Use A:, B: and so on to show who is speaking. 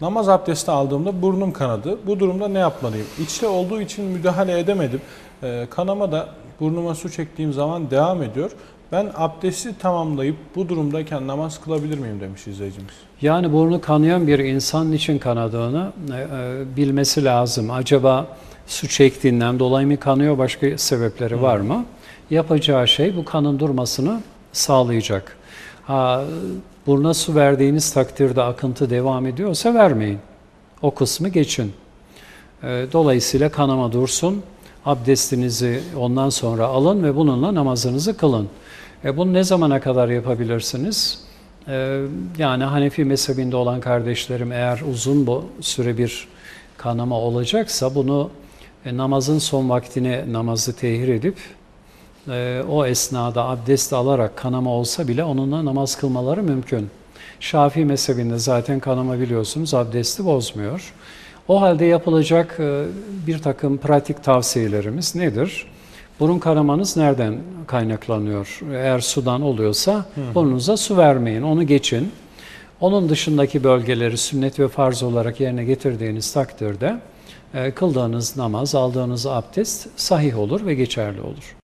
A: Namaz abdesti aldığımda burnum kanadı. Bu durumda ne yapmalıyım? İçte olduğu için müdahale edemedim. Ee, kanama da burnuma su çektiğim zaman devam ediyor. Ben abdesti tamamlayıp bu durumdayken namaz kılabilir miyim demiş izleyicimiz.
B: Yani burnu kanayan bir insan için kanadığını e, e, bilmesi lazım. Acaba su çektiğinden dolayı mı kanıyor, başka sebepleri var mı? Yapacağı şey bu kanın durmasını sağlayacak. Buruna su verdiğiniz takdirde akıntı devam ediyorsa vermeyin. O kısmı geçin. E, Dolayısıyla kanama dursun, abdestinizi ondan sonra alın ve bununla namazınızı kılın. E bunu ne zamana kadar yapabilirsiniz? E, yani Hanefi mezhebinde olan kardeşlerim eğer uzun bu süre bir kanama olacaksa bunu e, namazın son vaktine namazı tehir edip e, o esnada abdest alarak kanama olsa bile onunla namaz kılmaları mümkün. Şafii mezhebinde zaten kanama biliyorsunuz abdesti bozmuyor. O halde yapılacak e, bir takım pratik tavsiyelerimiz nedir? Burun kanamanız nereden kaynaklanıyor? Eğer sudan oluyorsa burnunuza su vermeyin, onu geçin. Onun dışındaki bölgeleri sünnet ve farz olarak yerine getirdiğiniz takdirde e, kıldığınız namaz, aldığınız abdest sahih olur ve geçerli olur.